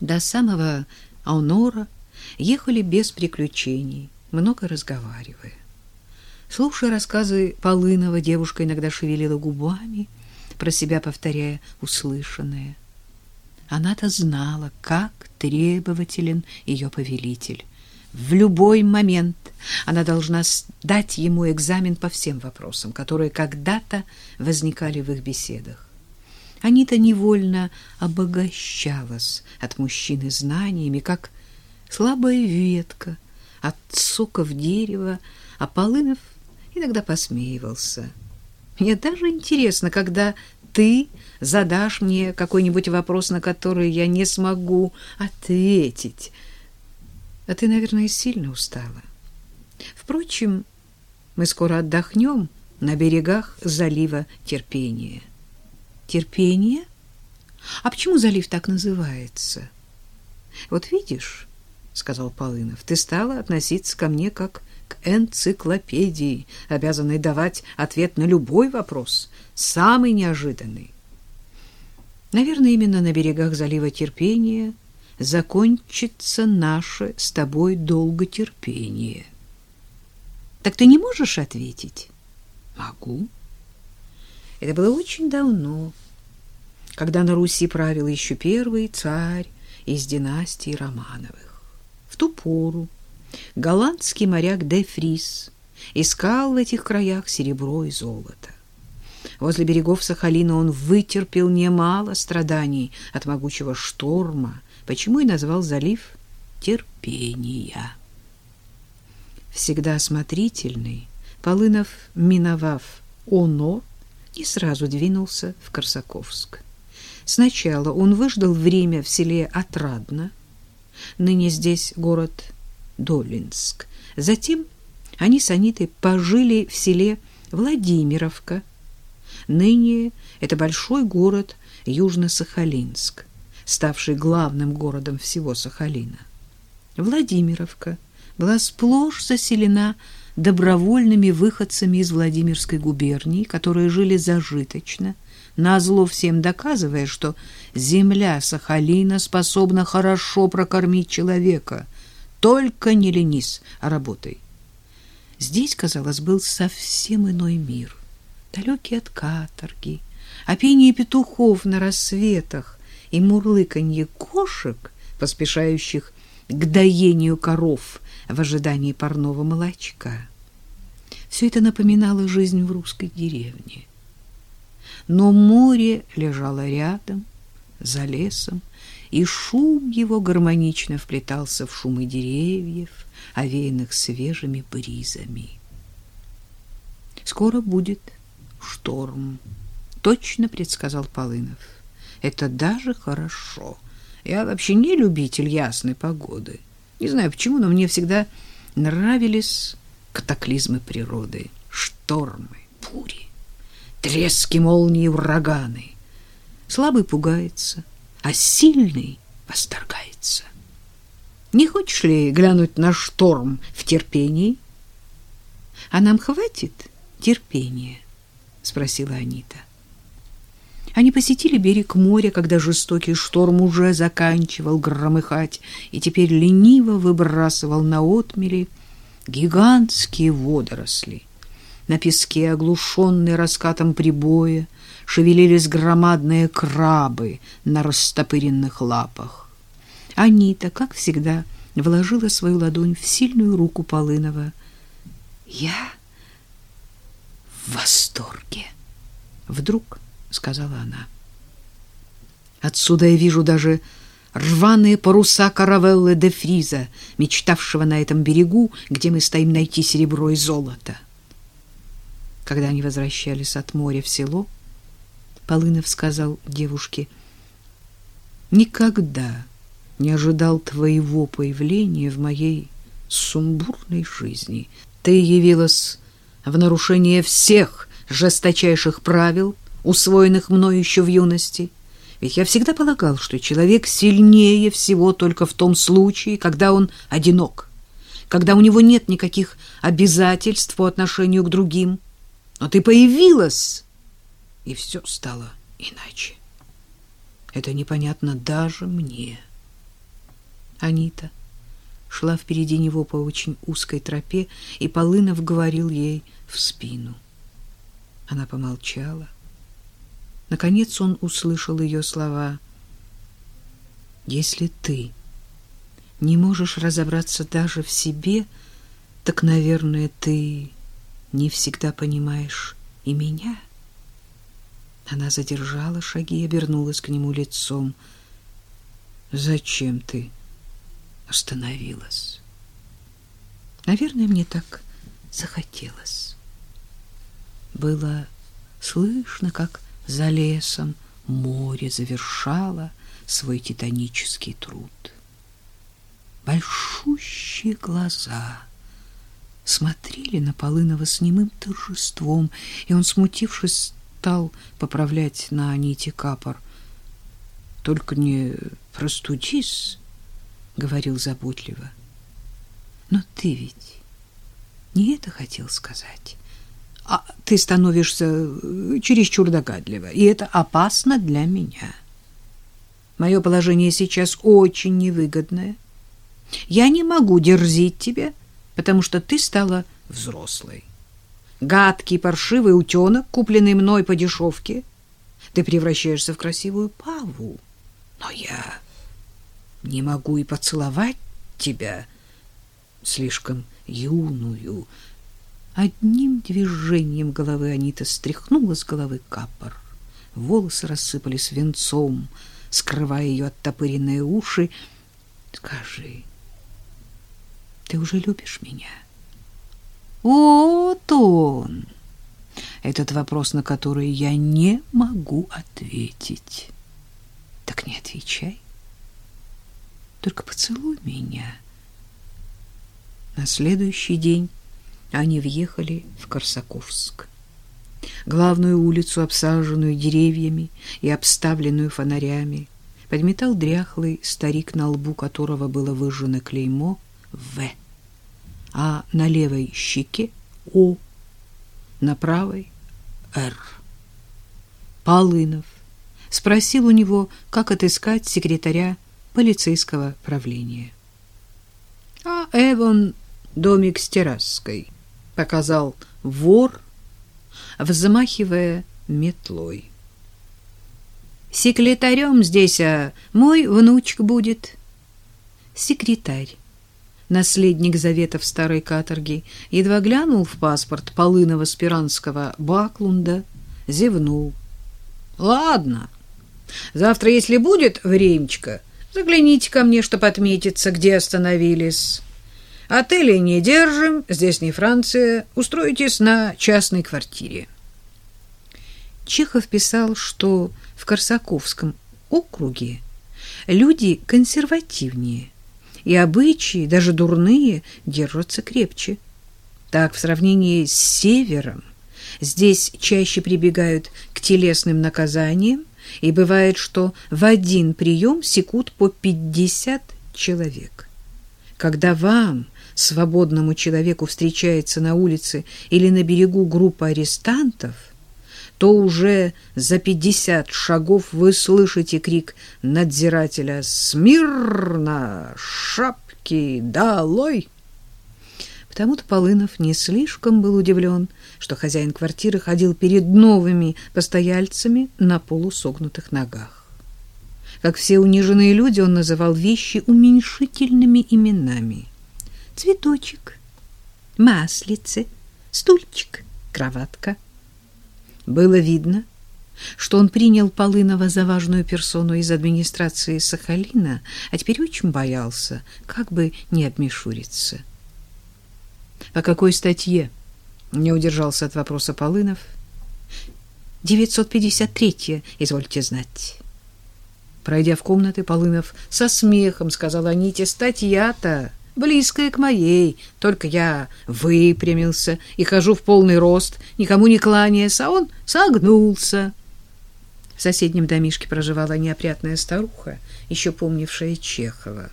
До самого Аунора ехали без приключений, много разговаривая. Слушая рассказы Полынова, девушка иногда шевелила губами, про себя повторяя услышанное. Она-то знала, как требователен ее повелитель. В любой момент она должна дать ему экзамен по всем вопросам, которые когда-то возникали в их беседах. Анита невольно обогащалась от мужчины знаниями, как слабая ветка от соков дерева, а Полынов иногда посмеивался. Мне даже интересно, когда ты задашь мне какой-нибудь вопрос, на который я не смогу ответить. А ты, наверное, сильно устала. Впрочем, мы скоро отдохнем на берегах залива Терпения. Терпение? А почему залив так называется? Вот видишь, сказал Полынов, ты стала относиться ко мне как к энциклопедии, обязанной давать ответ на любой вопрос, самый неожиданный. Наверное, именно на берегах залива Терпения закончится наше с тобой долготерпение. Так ты не можешь ответить? Могу. Это было очень давно, когда на Руси правил еще первый царь из династии Романовых. В ту пору голландский моряк де Фрис искал в этих краях серебро и золото. Возле берегов Сахалина он вытерпел немало страданий от могучего шторма, почему и назвал залив терпения. Всегда осмотрительный, Полынов, миновав Оно, не сразу двинулся в Корсаковск. Сначала он выждал время в селе Отрадно, ныне здесь город Долинск. Затем они с Анитой пожили в селе Владимировка. Ныне это большой город Южно-Сахалинск, ставший главным городом всего Сахалина. Владимировка была сплошь заселена добровольными выходцами из Владимирской губернии, которые жили зажиточно, назло всем доказывая, что земля Сахалина способна хорошо прокормить человека. Только не ленись, а работай. Здесь, казалось, был совсем иной мир, далекий от каторги, а пение петухов на рассветах и мурлыканье кошек, поспешающих к доению коров в ожидании парного молочка. Все это напоминало жизнь в русской деревне. Но море лежало рядом, за лесом, и шум его гармонично вплетался в шумы деревьев, овеянных свежими бризами. «Скоро будет шторм», — точно предсказал Полынов. «Это даже хорошо. Я вообще не любитель ясной погоды. Не знаю почему, но мне всегда нравились катаклизмы природы, штормы, бури, трески молнии, ураганы. Слабый пугается, а сильный восторгается. Не хочешь ли глянуть на шторм в терпении? А нам хватит терпения, спросила Анита. Они посетили берег моря, когда жестокий шторм уже заканчивал громыхать и теперь лениво выбрасывал на отмели гигантские водоросли. На песке, оглушенные раскатом прибоя, шевелились громадные крабы на растопыренных лапах. Анита, как всегда, вложила свою ладонь в сильную руку Полынова. «Я в восторге!» Вдруг сказала она. Отсюда я вижу даже рваные паруса каравеллы де Фриза, мечтавшего на этом берегу, где мы стоим найти серебро и золото. Когда они возвращались от моря в село, Полынов сказал девушке, «Никогда не ожидал твоего появления в моей сумбурной жизни. Ты явилась в нарушение всех жесточайших правил, усвоенных мною еще в юности. Ведь я всегда полагал, что человек сильнее всего только в том случае, когда он одинок, когда у него нет никаких обязательств по отношению к другим. Но ты появилась, и все стало иначе. Это непонятно даже мне. Анита шла впереди него по очень узкой тропе, и Полынов говорил ей в спину. Она помолчала. Наконец он услышал ее слова. «Если ты не можешь разобраться даже в себе, так, наверное, ты не всегда понимаешь и меня». Она задержала шаги и обернулась к нему лицом. «Зачем ты остановилась?» «Наверное, мне так захотелось». Было слышно, как за лесом море завершало свой титанический труд. Большущие глаза смотрели на Полынова с немым торжеством, и он, смутившись, стал поправлять на нити капор. — Только не простудись, — говорил заботливо. — Но ты ведь не это хотел сказать ты становишься э, чересчур догадлива, и это опасно для меня. Мое положение сейчас очень невыгодное. Я не могу дерзить тебе, потому что ты стала взрослой. Гадкий паршивый утенок, купленный мной по дешевке, ты превращаешься в красивую паву. Но я не могу и поцеловать тебя, слишком юную, Одним движением головы Анита стряхнула с головы капор. Волосы рассыпались венцом, скрывая ее оттопыренные уши. «Скажи, ты уже любишь меня?» «Вот он!» Этот вопрос, на который я не могу ответить. Так не отвечай. Только поцелуй меня. На следующий день они въехали в Корсаковск. Главную улицу, обсаженную деревьями и обставленную фонарями, подметал дряхлый старик, на лбу которого было выжжено клеймо «В», а на левой щеке «О», на правой «Р». Полынов спросил у него, как отыскать секретаря полицейского правления. А Эвон домик с терраской показал вор, взмахивая метлой. Секретарем здесь а мой внучка будет. Секретарь, наследник заветов старой каторги, едва глянул в паспорт полынного спиранского Баклунда, зевнул. Ладно, завтра, если будет времечко, загляните ко мне, чтоб отметиться, где остановились. Отели не держим, здесь не Франция, устроитесь на частной квартире. Чехов писал, что в Корсаковском округе люди консервативнее, и обычаи, даже дурные, держатся крепче. Так, в сравнении с севером, здесь чаще прибегают к телесным наказаниям, и бывает, что в один прием секут по 50 человек. Когда вам свободному человеку встречается на улице или на берегу группа арестантов, то уже за пятьдесят шагов вы слышите крик надзирателя «Смирно! Шапки долой!» Потому-то Полынов не слишком был удивлен, что хозяин квартиры ходил перед новыми постояльцами на полусогнутых ногах. Как все униженные люди, он называл вещи уменьшительными именами – цветочек, маслице, стульчик, кроватка. Было видно, что он принял Полынова за важную персону из администрации Сахалина, а теперь очень боялся, как бы не обмешуриться. По какой статье? Не удержался от вопроса Полынов. 953-я, извольте знать. Пройдя в комнаты, Полынов со смехом сказал Аните, статья-то близкая к моей, только я выпрямился и хожу в полный рост, никому не кланяясь, а он согнулся. В соседнем домишке проживала неопрятная старуха, еще помнившая Чехова.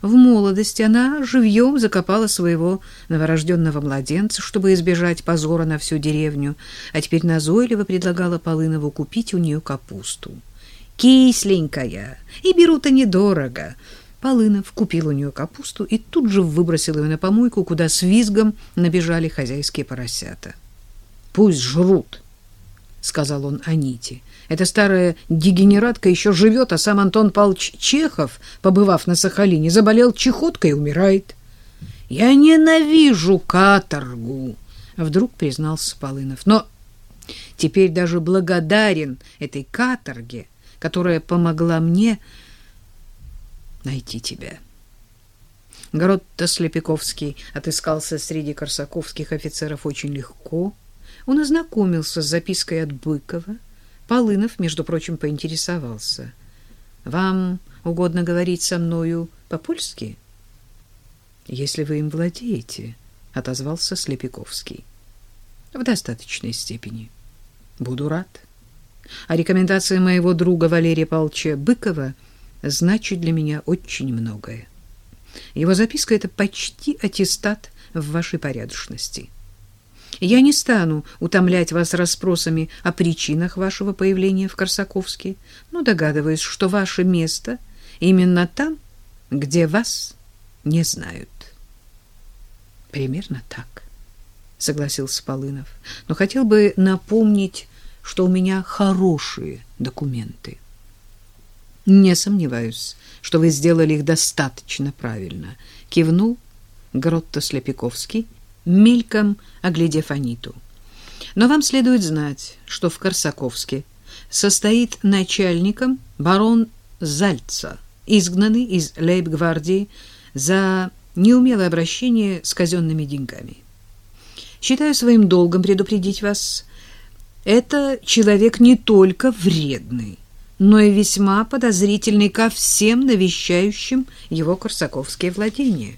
В молодости она живьем закопала своего новорожденного младенца, чтобы избежать позора на всю деревню, а теперь назойливо предлагала Полынову купить у нее капусту. «Кисленькая, и берут-то недорого», Полынов купил у нее капусту и тут же выбросил ее на помойку, куда с визгом набежали хозяйские поросята. «Пусть жрут», — сказал он Аните. «Эта старая дегенератка еще живет, а сам Антон Павлович Чехов, побывав на Сахалине, заболел чехоткой и умирает». «Я ненавижу каторгу», — вдруг признался Полынов. «Но теперь даже благодарен этой каторге, которая помогла мне найти тебя. Город-то Слепиковский отыскался среди корсаковских офицеров очень легко. Он ознакомился с запиской от Быкова. Полынов, между прочим, поинтересовался. «Вам угодно говорить со мною по-польски?» «Если вы им владеете», — отозвался Слепиковский. «В достаточной степени. Буду рад. А рекомендация моего друга Валерия Павловича Быкова — значит для меня очень многое. Его записка — это почти аттестат в вашей порядочности. Я не стану утомлять вас расспросами о причинах вашего появления в Корсаковске, но догадываюсь, что ваше место именно там, где вас не знают. Примерно так, согласился Полынов. Но хотел бы напомнить, что у меня хорошие документы. Не сомневаюсь, что вы сделали их достаточно правильно, кивнул Гротто Слепиковский, мельком оглядев Аниту. Но вам следует знать, что в Корсаковске состоит начальником барон Зальца, изгнанный из лейб-гвардии за неумелое обращение с казенными деньгами. Считаю своим долгом предупредить вас, это человек не только вредный, но и весьма подозрительный ко всем навещающим его корсаковские владения.